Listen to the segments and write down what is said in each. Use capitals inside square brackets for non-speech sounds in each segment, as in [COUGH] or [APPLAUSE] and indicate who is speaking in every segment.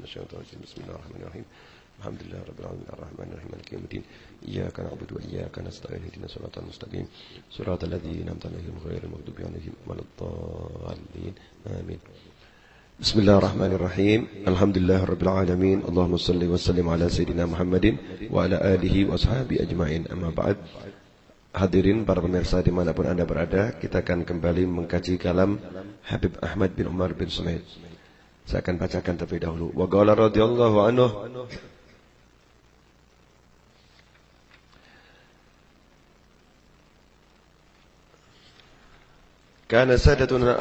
Speaker 1: من الشيطان الرجيم بسم الله الرحمن الرحيم الحمد لله رب العالمين الرحمن الرحيم مالك يوم الدين إياك نعبد وإياك نستعين اهدنا الصراط المستقيم صراط الذين أنعمت عليهم غير المغضوب عليهم ولا الضالين آمين بسم الله الرحمن الرحيم الحمد لله رب العالمين اللهم صل وسلم على سيدنا محمد وعلى آله وأصحابه أجمعين أما بعد Hadirin para pemirsa dimanapun anda berada Kita akan kembali mengkaji kalam Habib Ahmad bin Umar bin Sumaid Saya akan bacakan terlebih dahulu. Wa qala radhiyallahu anhu. كان سادتنا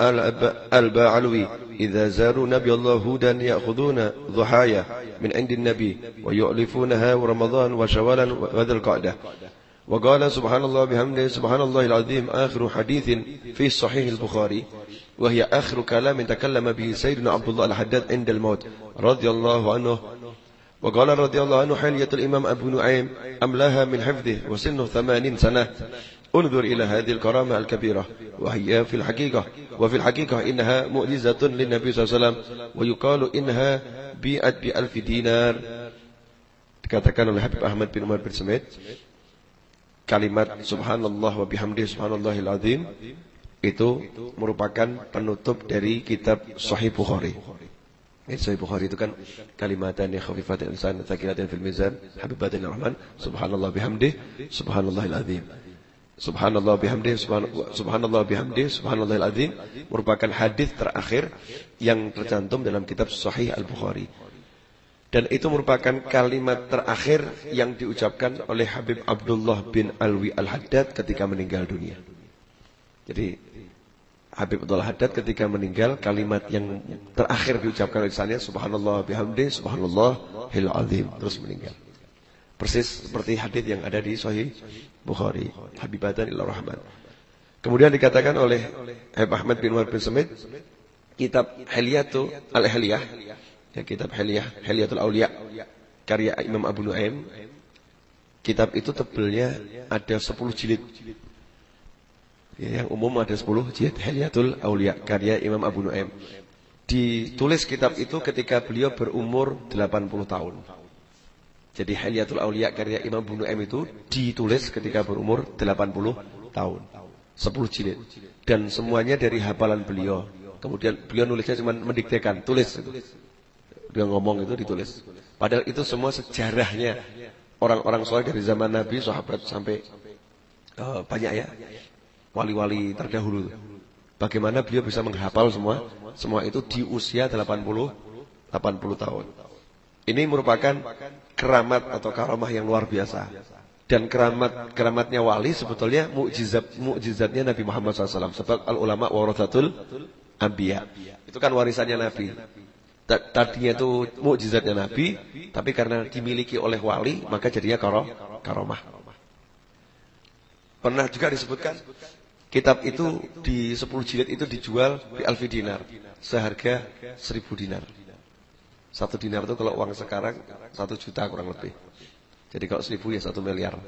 Speaker 1: الباعلوي إذا زاروا نبي الله هودا يأخذون ضحايا من عند النبي ويؤلفونها رمضان وشوالا وذا القعدة وقال سبحان الله بحمده سبحان الله العظيم آخر حديث في صحيح البخاري وهي آخر كلام تكلم به سيدنا عبد الله الحداد عند الموت رضي الله عنه. وقال رضي الله عنه حلية الإمام أبو نعيم أملاها من حفظه وسنه ثمانين سنة. انظر إلى هذه الكرامة الكبيرة وهي في الحقيقة وفي الحقيقة إنها مؤجزة للنبي صلى الله عليه وسلم ويقال إنها بيئت بألف دينار. dikatakan oleh Ahmad bin Umar bin Semit kalimat subhanallah wa bihamdi subhanallahil azim itu merupakan penutup dari kitab Sahih Bukhari. Sahih Bukhari itu kan kalimatan yang khafifatin lisan tsakilatin fil mizan habibatin rahman subhanallah bihamdi subhanallahil azim. Subhanallah bihamdi subhanallah bihamdi subhanallahil azim merupakan hadis terakhir yang tercantum dalam kitab Sahih Al-Bukhari. Dan itu merupakan kalimat terakhir yang diucapkan oleh Habib Abdullah bin Alwi Al-Haddad ketika meninggal dunia. Jadi Habib Abdullah Haddad ketika meninggal kalimat yang terakhir diucapkan oleh sana subhanallah bihamdi subhanallah hil azim terus meninggal. Persis seperti hadis yang ada di Sahih Bukhari, Habibatan ila rahman. Kemudian dikatakan oleh Habib Ahmad bin Umar bin Semit kitab Hilyatul Al-Hilyah ya kitab Hiliyah Hiliyatul Aulia karya Imam Abu Nuaim. Kitab itu tebelnya ada 10 jilid. Ya, yang umum ada 10 jilid Hiliyatul Aulia karya Imam Abu Nuaim. Ditulis kitab itu ketika beliau berumur 80 tahun. Jadi Hiliyatul Aulia karya Imam Abu Nuaim itu ditulis ketika berumur 80 tahun. 10 jilid. Dan semuanya dari hafalan beliau. Kemudian beliau nulisnya cuma mendiktekan tulis dia ngomong itu ditulis. Padahal itu semua sejarahnya orang-orang soleh dari zaman Nabi, sahabat sampai uh, banyak ya wali-wali terdahulu. Bagaimana beliau bisa menghafal semua? Semua itu di usia 80 80 tahun. Ini merupakan keramat atau karamah yang luar biasa. Dan keramat keramatnya wali sebetulnya mukjizat mukjizatnya Nabi Muhammad SAW. Sebab al ulama warathatul anbiya. Itu kan warisannya Nabi tadinya itu mukjizatnya Nabi, tapi karena dimiliki oleh wali, maka jadinya karo, karomah. Pernah juga disebutkan, kitab itu di 10 jilid itu dijual di alfi dinar, seharga 1000 dinar. Satu dinar itu kalau uang sekarang, satu juta kurang lebih. Jadi kalau 1000 ya satu miliar.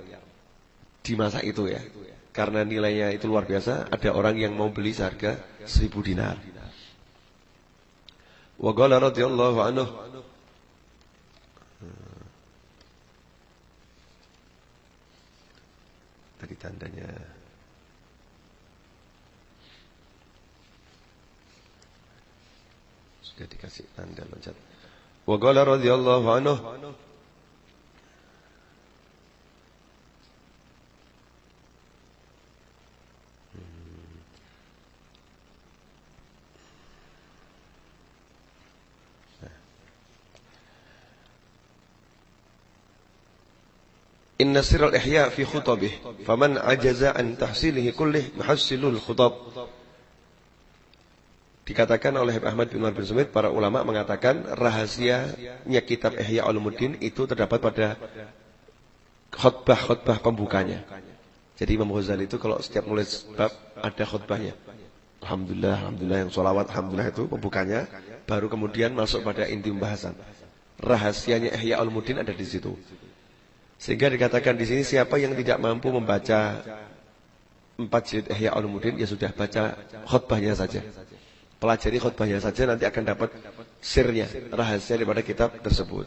Speaker 1: Di masa itu ya. Karena nilainya itu luar biasa, ada orang yang mau beli seharga 1000 dinar. وقال رضي الله عنه tadi tandanya sudah dikasih tanda loncat wa qala radhiyallahu anhu Inna sirral ihya fi khutabih faman ajaza an tahsilihi kullih muhassilul khutab Dikatakan oleh Ahmad bin Umar bin Sumit, para ulama mengatakan rahasianya kitab Ihya Ulumuddin itu terdapat pada khutbah-khutbah pembukanya. Jadi Imam Ghazali itu kalau setiap nulis bab ada khutbahnya. Alhamdulillah, Alhamdulillah yang sholawat, Alhamdulillah itu pembukanya. Baru kemudian masuk pada inti pembahasan. Rahasianya Ihya Ulumuddin ada di situ. Sehingga dikatakan di sini siapa yang tidak mampu membaca empat jilid Ihya Ulumuddin ya sudah baca khutbahnya saja. Pelajari khutbahnya saja nanti akan dapat sirnya, rahasia daripada kitab tersebut.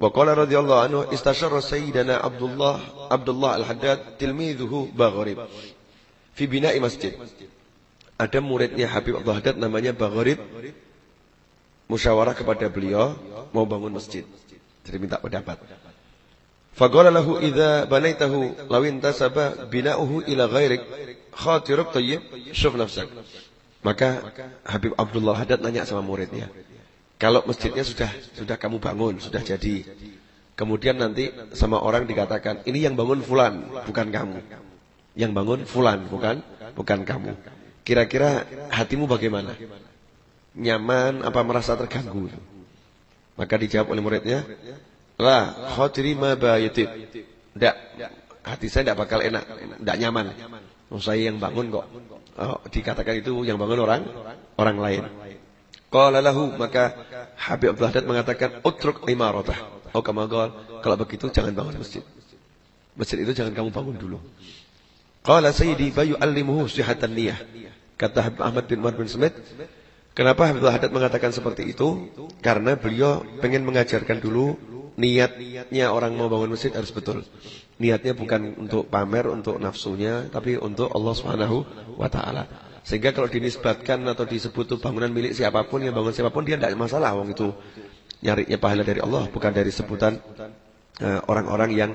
Speaker 1: Wa qala radhiyallahu anhu istasyara sayyidina Abdullah Abdullah Al-Haddad tilmidhuhu Baghrib fi bina'i masjid. Ada muridnya Habib Abdul Haddad namanya Baghrib musyawarah kepada beliau mau bangun masjid. Jadi minta pendapat. Faqala lahu idza banaitahu law intasaba bina'uhu ila ghairik khatiruk tayyib syuf nafsak. Maka Habib Abdullah Haddad nanya sama muridnya, kalau masjidnya sudah sudah kamu bangun, sudah jadi. Kemudian nanti sama orang dikatakan, ini yang bangun fulan, bukan kamu. Yang bangun fulan, bukan bukan kamu. Kira-kira hatimu bagaimana? Nyaman apa merasa terganggu? Maka dijawab oleh muridnya, lah khotiri ma bayitid. Tidak, hati saya tidak bakal enak, tidak nyaman. Oh, saya yang bangun kok. Oh, dikatakan itu yang bangun orang orang lain. Qala lahu maka Habib Abdul Haddad mengatakan utruk imaratah. Oh kama kalau begitu jangan bangun masjid. Masjid itu jangan kamu bangun dulu. Qala sayyidi bayu allimuhu sihatan niyah. Kata Habib Ahmad bin Umar bin Smith, kenapa Habib Haddad mengatakan seperti itu? Karena beliau pengen mengajarkan dulu niatnya orang mau bangun masjid harus betul. Niatnya bukan untuk pamer, untuk nafsunya, tapi untuk Allah Subhanahu wa taala. Sehingga kalau dinisbatkan atau disebut itu bangunan milik siapa pun yang bangun siapa pun dia tidak masalah wong itu nyarinya pahala dari Allah bukan dari sebutan eh, orang-orang uh, yang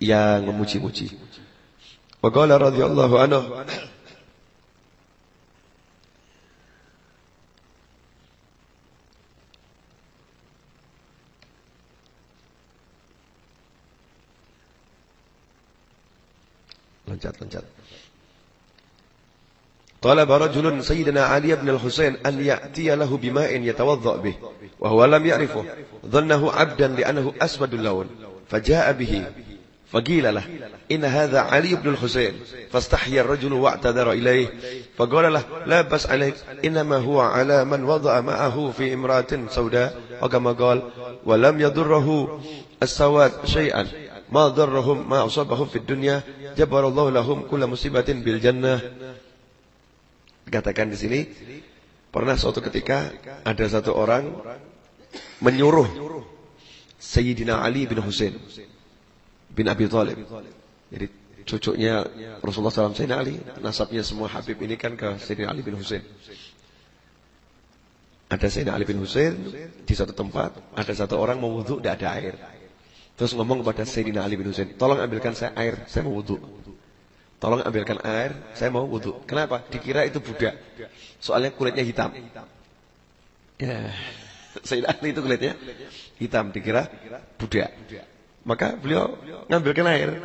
Speaker 1: yang memuji-muji. Wa qala radhiyallahu anhu طلب رجل سيدنا علي بن الحسين أن يأتي له بماء يتوضأ به وهو لم يعرفه ظنه عبدا لأنه أسود اللون فجاء به فقيل له إن هذا علي بن الحسين فاستحيا الرجل واعتذر إليه فقال له لا بس عليك إنما هو على من وضع معه في امرأة سوداء وكما قال ولم يضره السواد شيئا ما ضرهم ما أصابهم في الدنيا جبر الله لهم كل مصيبة بالجنة. Dikatakan di sini pernah suatu ketika ada satu orang menyuruh Sayyidina Ali bin Husain bin Abi Thalib. Jadi cucunya Rasulullah SAW Sayyidina Ali, nasabnya semua Habib ini kan ke Sayyidina Ali bin Husain. Ada Sayyidina Ali bin Husain di satu tempat, ada satu orang mau wudhu, tidak ada air. Terus ngomong kepada Sayyidina Ali bin Husain, tolong ambilkan saya air, saya mau wudhu. Tolong ambilkan air, saya mau wudhu. Kenapa? Dikira itu budak. Soalnya kulitnya hitam. Ya, [LAUGHS] saya ahli itu kulitnya hitam. Dikira budak. Maka beliau ngambilkan air.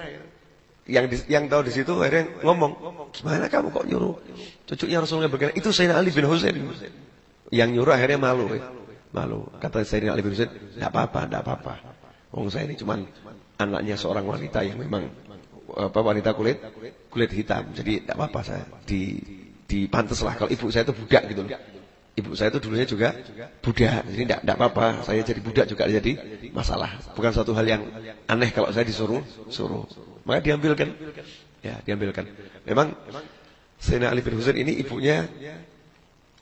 Speaker 1: Yang di, yang tahu di situ akhirnya ngomong, gimana kamu kok nyuruh cucunya Rasul ngambilkan itu Sayyidina Ali bin Husain. Yang nyuruh akhirnya malu. Eh. Malu. Kata Sayyidina Ali bin Husain, tidak apa-apa, tidak apa-apa. Wong saya ini cuma anaknya seorang wanita yang memang apa wanita kulit kulit hitam. Jadi tidak apa-apa saya di dipantes lah kalau ibu saya itu budak gitu loh. Ibu saya itu dulunya juga budak. Jadi tidak tidak apa-apa. Saya jadi budak juga jadi masalah. Bukan suatu hal yang aneh kalau saya disuruh suruh. Maka diambilkan. Ya, diambilkan. Memang Sayyidina Ali bin Husain ini ibunya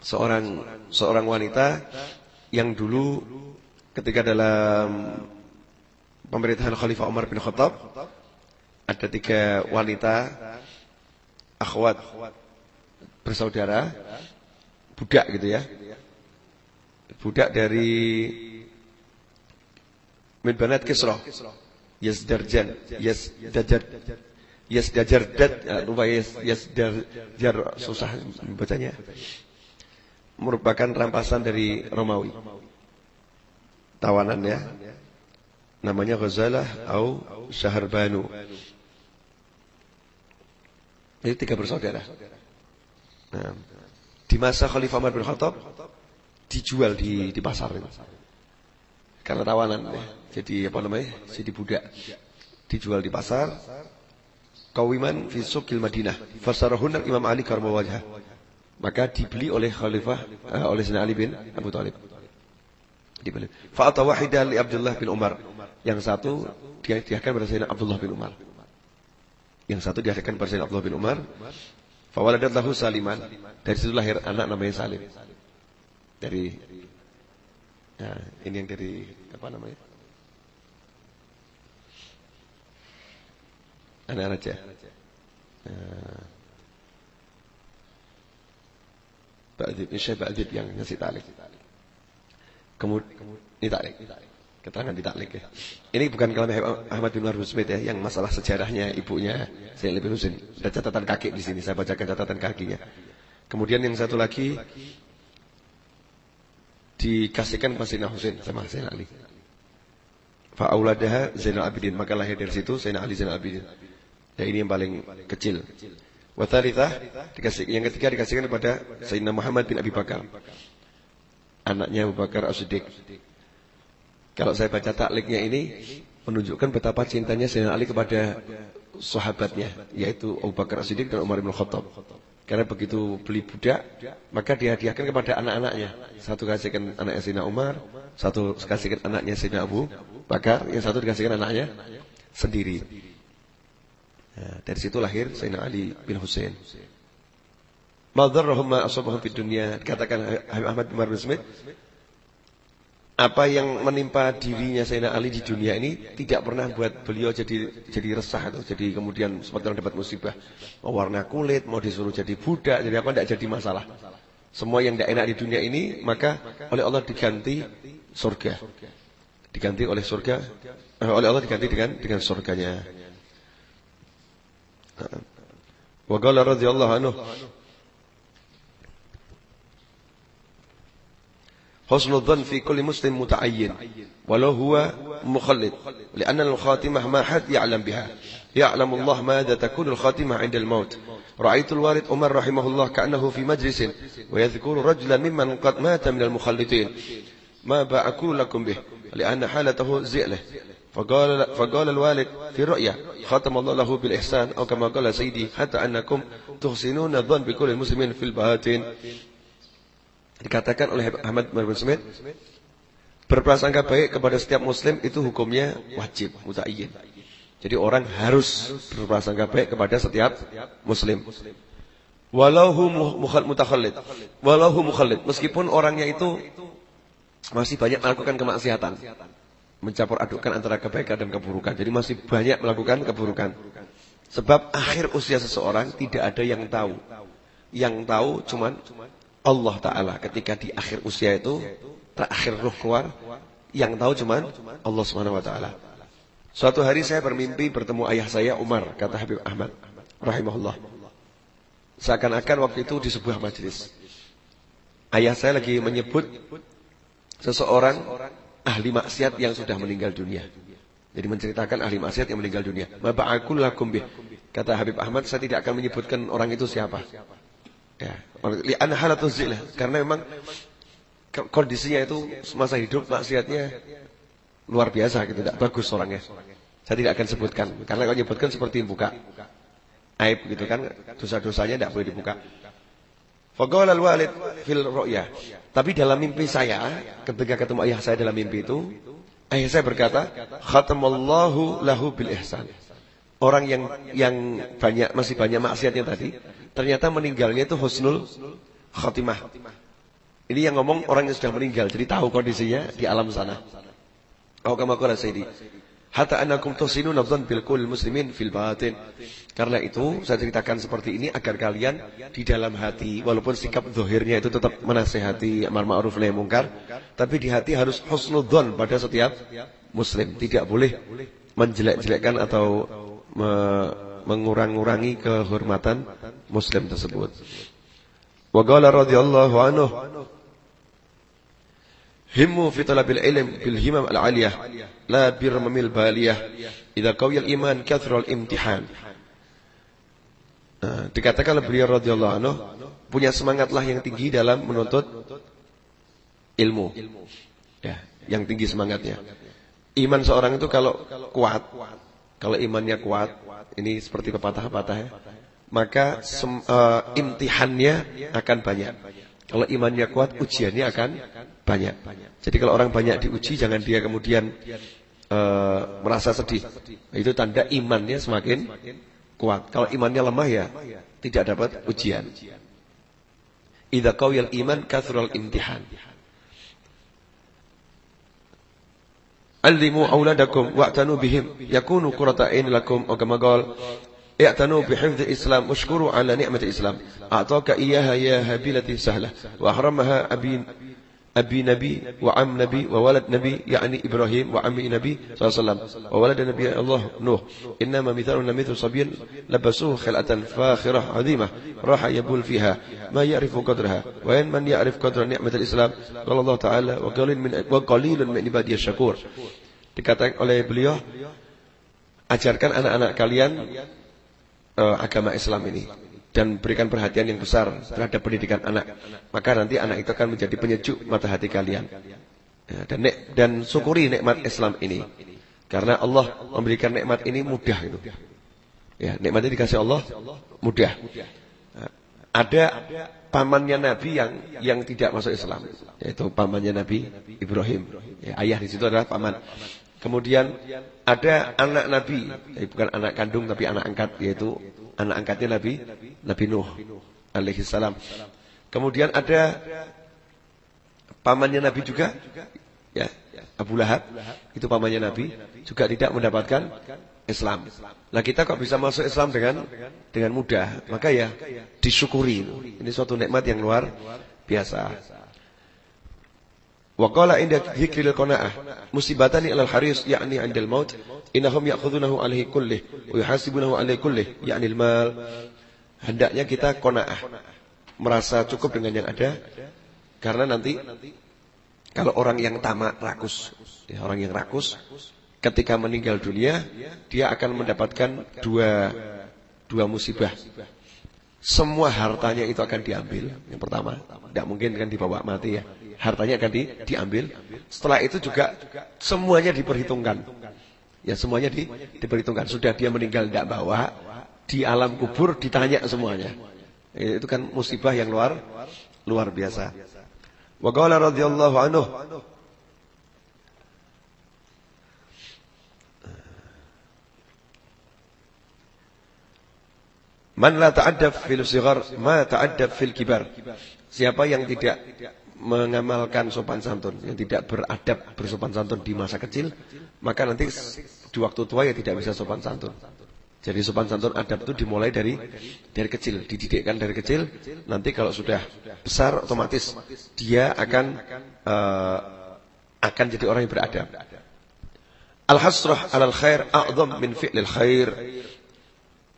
Speaker 1: seorang seorang wanita yang dulu ketika dalam pemerintahan Khalifah Umar bin Khattab ada tiga wanita akhwat bersaudara budak gitu ya. Budak dari min banat Kisra Yasdarjan Yasdajar Yasdajardat ya, lupa Yasdajar susah bacanya. Merupakan rampasan dari Romawi. Tawanan ya. Namanya Ghazalah atau Syaharbanu jadi tiga bersaudara. Nah, di masa Khalifah Umar bin Khattab dijual di di pasar itu. Karena tawanan ya. Jadi apa namanya? Jadi budak. Dijual di pasar. Kawiman fi suqil Madinah. Fasarahun Imam Ali karma wajah. Maka dibeli oleh Khalifah uh, oleh Sayyidina Ali bin Abu Thalib. Dibeli. Fa'ata wahidah li Abdullah bin Umar. Yang satu dia diakan pada Abdullah bin Umar. Yang satu diadakan pada Abdullah bin Umar. Fawaladat lahu Saliman. Dari situ lahir anak namanya Salim. Dari ya, ini yang dari apa namanya? Anak raja. Uh, Ba'dib, ini Syekh Ba'dib yang ngasih talik. Kemudian, ini talik. Keterangan di taklik ya. Ini bukan kalam Ahmad bin Marhum Smith ya, yang masalah sejarahnya ibunya Sayyid bin Husain. Ada catatan kaki di sini, saya bacakan catatan kakinya. Kemudian yang satu lagi dikasihkan kepada Sayyidina Husain sama Sayyidina Ali. Fa'auladaha Zainal Abidin, maka lahir dari situ Sayyidina Ali Zainal Abidin. Ya ini yang paling kecil. Watharithah dikasih yang ketiga dikasihkan kepada Sayyidina Muhammad bin Abi Bakar. Anaknya Abu Bakar As-Siddiq. Kalau saya baca takliknya ini menunjukkan betapa cintanya Sayyidina Ali kepada sahabatnya yaitu Abu Bakar As-Siddiq dan Umar bin Khattab. Karena begitu beli budak, maka dihadiahkan kepada anak-anaknya. Satu kasihkan anaknya Sayyidina Umar, satu kasihkan anaknya Sayyidina Abu Bakar, yang satu dikasihkan anaknya sendiri. Nah, dari situ lahir Sayyidina Ali bin Hussein. Madharrahum ma asabahum fid dunya. Dikatakan Ahmad bin Marwan Smith, apa yang menimpa dirinya Sayyidina Ali di dunia ini tidak pernah buat beliau jadi jadi resah atau jadi kemudian seperti orang dapat musibah. Mau warna kulit, mau disuruh jadi budak, jadi apa tidak jadi masalah. Semua yang tidak enak di dunia ini maka oleh Allah diganti surga. Diganti oleh surga, eh, oleh Allah diganti dengan dengan surganya. Wa qala radhiyallahu anhu حسن الظن في كل مسلم متعين ولو هو مخلد لأن الخاتمة ما حد يعلم بها. يعلم الله ماذا تكون الخاتمة عند الموت. رأيت الوالد عمر رحمه الله كأنه في مجلس ويذكر رجلا ممن قد مات من المخلدين. ما بأقول لكم به لأن حالته زئلة. فقال, فقال الوالد في الرؤيا ختم الله له بالإحسان أو كما قال سيدي حتى أنكم تحسنون الظن بكل المسلمين في البهاتين Dikatakan oleh Ahmad bin Smith, berprasangka baik kepada setiap muslim itu hukumnya wajib, muta'ayyin. Jadi orang harus berprasangka baik kepada setiap muslim. Walau mutakhallid. Walau mukhallid. Meskipun orangnya itu masih banyak melakukan kemaksiatan. Mencampur adukkan antara kebaikan dan keburukan. Jadi masih banyak melakukan keburukan. Sebab akhir usia seseorang tidak ada yang tahu. Yang tahu cuman Allah Ta'ala ketika di akhir usia itu terakhir ruh keluar yang tahu cuman Allah Subhanahu Wa Ta'ala. Suatu hari saya bermimpi bertemu ayah saya Umar kata Habib Ahmad rahimahullah. Seakan-akan waktu itu di sebuah majlis. Ayah saya lagi menyebut seseorang ahli maksiat yang sudah meninggal dunia. Jadi menceritakan ahli maksiat yang meninggal dunia. Lakum kata Habib Ahmad saya tidak akan menyebutkan orang itu siapa Ya. Karena memang kondisinya itu semasa hidup maksiatnya luar biasa gitu, tidak bagus orangnya. Saya tidak akan sebutkan karena kalau menyebutkan seperti buka aib gitu kan, dosa-dosanya tidak boleh dibuka. Faqala al-walid fil ru'ya. Tapi dalam mimpi saya, ketika ketemu ayah saya dalam mimpi itu, ayah saya berkata, khatamallahu lahu bil ihsan. Orang yang yang banyak masih banyak maksiatnya tadi, ternyata meninggalnya itu husnul khatimah. Ini yang ngomong orang yang sudah meninggal, jadi tahu kondisinya di alam sana. Oh kama qala. Hatta annakum tusinuna dzan bil kul muslimin fil batin. Karena itu saya ceritakan seperti ini agar kalian di dalam hati walaupun sikap zahirnya itu tetap menasehati amar ma'ruf nahi munkar, tapi di hati harus husnudzon pada setiap muslim. Tidak boleh menjelek-jelekkan atau mengurang-urangi kehormatan muslim tersebut. Wa radhiyallahu anhu Himmu fi talabil ilm bil himam al aliyah la birmamil baliyah idza qawiyal iman kathral imtihan. Nah, dikatakan oleh beliau radhiyallahu anhu punya semangatlah yang tinggi dalam menuntut ilmu. Ya, yang tinggi semangatnya. Iman seorang itu kalau kuat, kalau imannya kuat, ini seperti pepatah-pepatah ya, maka sem, uh, imtihannya akan banyak. Kalau imannya kuat, ujiannya akan banyak. Jadi kalau orang banyak diuji, jangan dia kemudian uh, merasa sedih. Itu tanda imannya semakin kuat. Kalau imannya lemah ya tidak dapat ujian. Idza qawiyal iman kathral imtihan. Allimu auladakum wa'tanu bihim yakunu qurrata ain lakum qala bihifdhi islam washkuru ala ni'mati islam a'taka iyyaha ya habilati sahlah wa haramaha abin أبي نبي وعم نبي وولد نبي يعني إبراهيم وعم نبي صلى الله عليه وسلم. وولد نبي الله نوح. إنما مثالنا مثل صبي لبسوه خلعة فاخرة عظيمة. راح يبول فيها. ما يعرف قدرها. وين من يعرف قدر نعمة الإسلام؟ قال الله تعالى وقليل من, وقليل من عبادي الشكور. Dikatakan oleh beliau ajarkan anak-anak kalian uh, agama Islam ini dan berikan perhatian yang besar terhadap pendidikan anak. Maka nanti anak itu akan menjadi penyejuk mata hati kalian. Ya, dan dan syukuri nikmat Islam ini. Karena Allah memberikan nikmat ini mudah itu. Ya, nikmat ini dikasih Allah mudah. Ada pamannya Nabi yang yang tidak masuk Islam, yaitu pamannya Nabi Ibrahim. Ya, ayah di situ adalah paman. Kemudian ada anak Nabi, bukan anak kandung tapi anak angkat, yaitu anak angkatnya Nabi Nabi Nuh alaihi salam. Kemudian ada pamannya Nabi juga ya Abu Lahab itu pamannya Nabi juga tidak mendapatkan Islam. Nah kita kok bisa masuk Islam dengan dengan mudah? Maka ya disyukuri. Ini suatu nikmat yang luar biasa. Wa qala inda dzikril qanaah musibatani alal haris yakni 'indal maut innahum ya'khudhunahu alaihi kullih wa yuhasibunahu alaihi kullih yakni al-mal. Hendaknya kita qanaah merasa cukup dengan yang ada karena nanti kalau orang yang tamak rakus ya, orang yang rakus ketika meninggal dunia dia akan mendapatkan dua dua musibah. Semua hartanya itu akan diambil yang pertama. Tidak mungkin kan dibawa mati ya hartanya akan di, diambil. Setelah itu juga semuanya diperhitungkan. Ya semuanya di, diperhitungkan. Sudah dia meninggal tidak bawa, di alam kubur ditanya semuanya. Itu kan musibah yang luar luar biasa. Wa qala radhiyallahu anhu Man la ta'addab fil sighar ma ta'addab fil kibar. Siapa yang tidak mengamalkan sopan santun, yang tidak beradab bersopan santun di masa kecil, maka nanti di waktu tua ya tidak bisa sopan santun. Jadi sopan santun adab itu dimulai dari dari kecil, dididikkan dari kecil. Nanti kalau sudah besar otomatis dia akan uh, akan jadi orang yang beradab. Al-hasrah alal khair a'zam min fi'lil khair.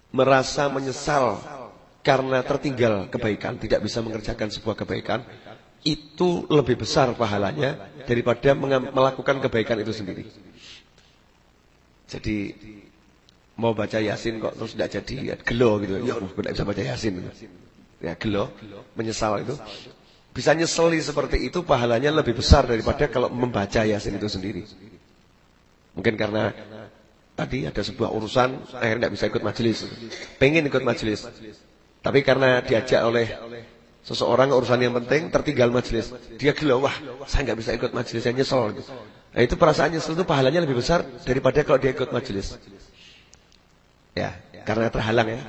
Speaker 1: Merasa menyesal karena tertinggal kebaikan, tidak bisa mengerjakan sebuah kebaikan itu lebih besar pahalanya daripada melakukan kebaikan itu sendiri. Jadi mau baca Yasin kok terus tidak jadi ya gelo gitu. Ya Allah, tidak bisa baca Yasin. Ya gelo, menyesal itu. Bisa nyeseli seperti itu pahalanya lebih besar daripada kalau membaca Yasin itu sendiri. Mungkin karena tadi ada sebuah urusan akhirnya tidak bisa ikut majelis. Pengen ikut majelis. Tapi karena diajak oleh Seseorang urusan yang penting tertinggal majelis. Dia gila, wah saya nggak bisa ikut majelis, saya nyesel. Nah itu perasaan nyesel itu pahalanya lebih besar daripada kalau dia ikut majelis. Ya, karena terhalang ya.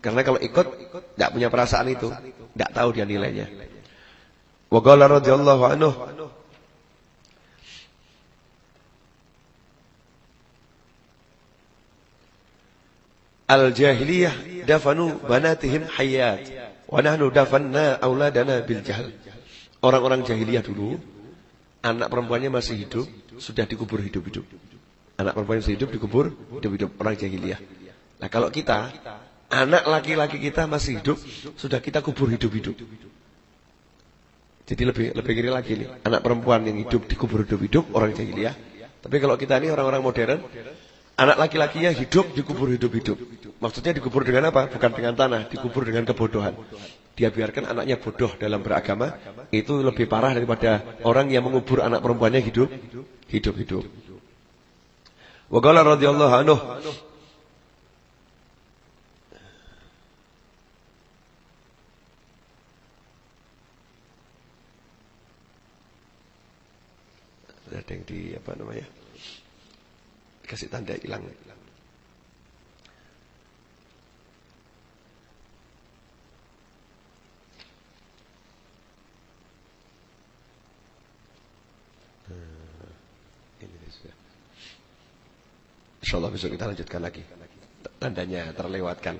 Speaker 1: Karena kalau ikut nggak punya perasaan itu, nggak tahu dia nilainya. Wa qala radhiyallahu anhu Al-jahiliyah dafanu banatihim hayat. Wa nahnu dafanna auladana bil jahl. Orang-orang jahiliyah dulu, anak perempuannya masih hidup, sudah dikubur hidup-hidup. Anak perempuan masih hidup dikubur hidup-hidup orang jahiliyah. Nah, kalau kita, anak laki-laki kita masih hidup, sudah kita kubur hidup-hidup. Jadi lebih lebih kiri lagi nih, anak perempuan yang hidup dikubur hidup-hidup orang jahiliyah. Tapi kalau kita ini orang-orang modern, Anak laki-lakinya hidup dikubur hidup-hidup. Maksudnya dikubur dengan apa? Bukan dengan tanah, dikubur dengan kebodohan. Dia biarkan anaknya bodoh dalam beragama, itu lebih parah daripada orang yang mengubur anak perempuannya hidup hidup-hidup. Wa qala radhiyallahu anhu ada yang di apa namanya? Kasih tanda hilang. Hmm, Insya Allah besok kita lanjutkan lagi. Tandanya terlewatkan.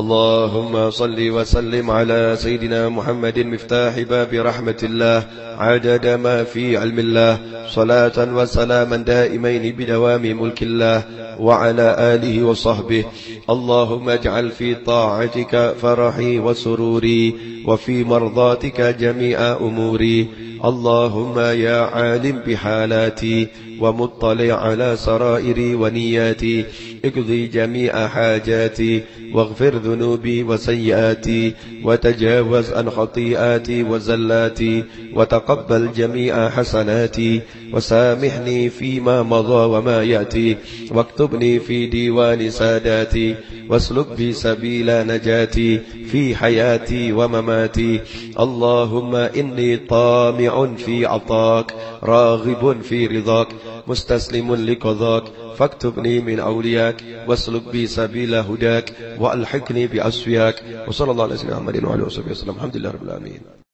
Speaker 1: اللهم صل وسلم على سيدنا محمد مفتاح باب رحمة الله عدد ما في علم الله صلاة وسلاما دائمين بدوام ملك الله وعلى آله وصحبه. اللهم اجعل في طاعتك فرحي وسروري وفي مرضاتك جميع أموري. اللهم يا عالم بحالاتي ومطلع على سرائري ونياتي. اقضي جميع حاجاتي واغفر ذنوبي وسيئاتي وتجاوز عن خطيئاتي وزلاتي وتقبل جميع حسناتي وسامحني فيما مضى وما يأتي واكتبني في ديوان ساداتي. واسلك بي سبيل نجاتي في حياتي ومماتي. اللهم إني طامع في عطاك راغب في رضاك مستسلم لقضاك. فاكتبني من أولياك واسلك بي سبيل هداك وألحقني بأسفياك وصلى الله على سيدنا محمد وعلى آله وصحبه وسلم. الحمد لله رب العالمين.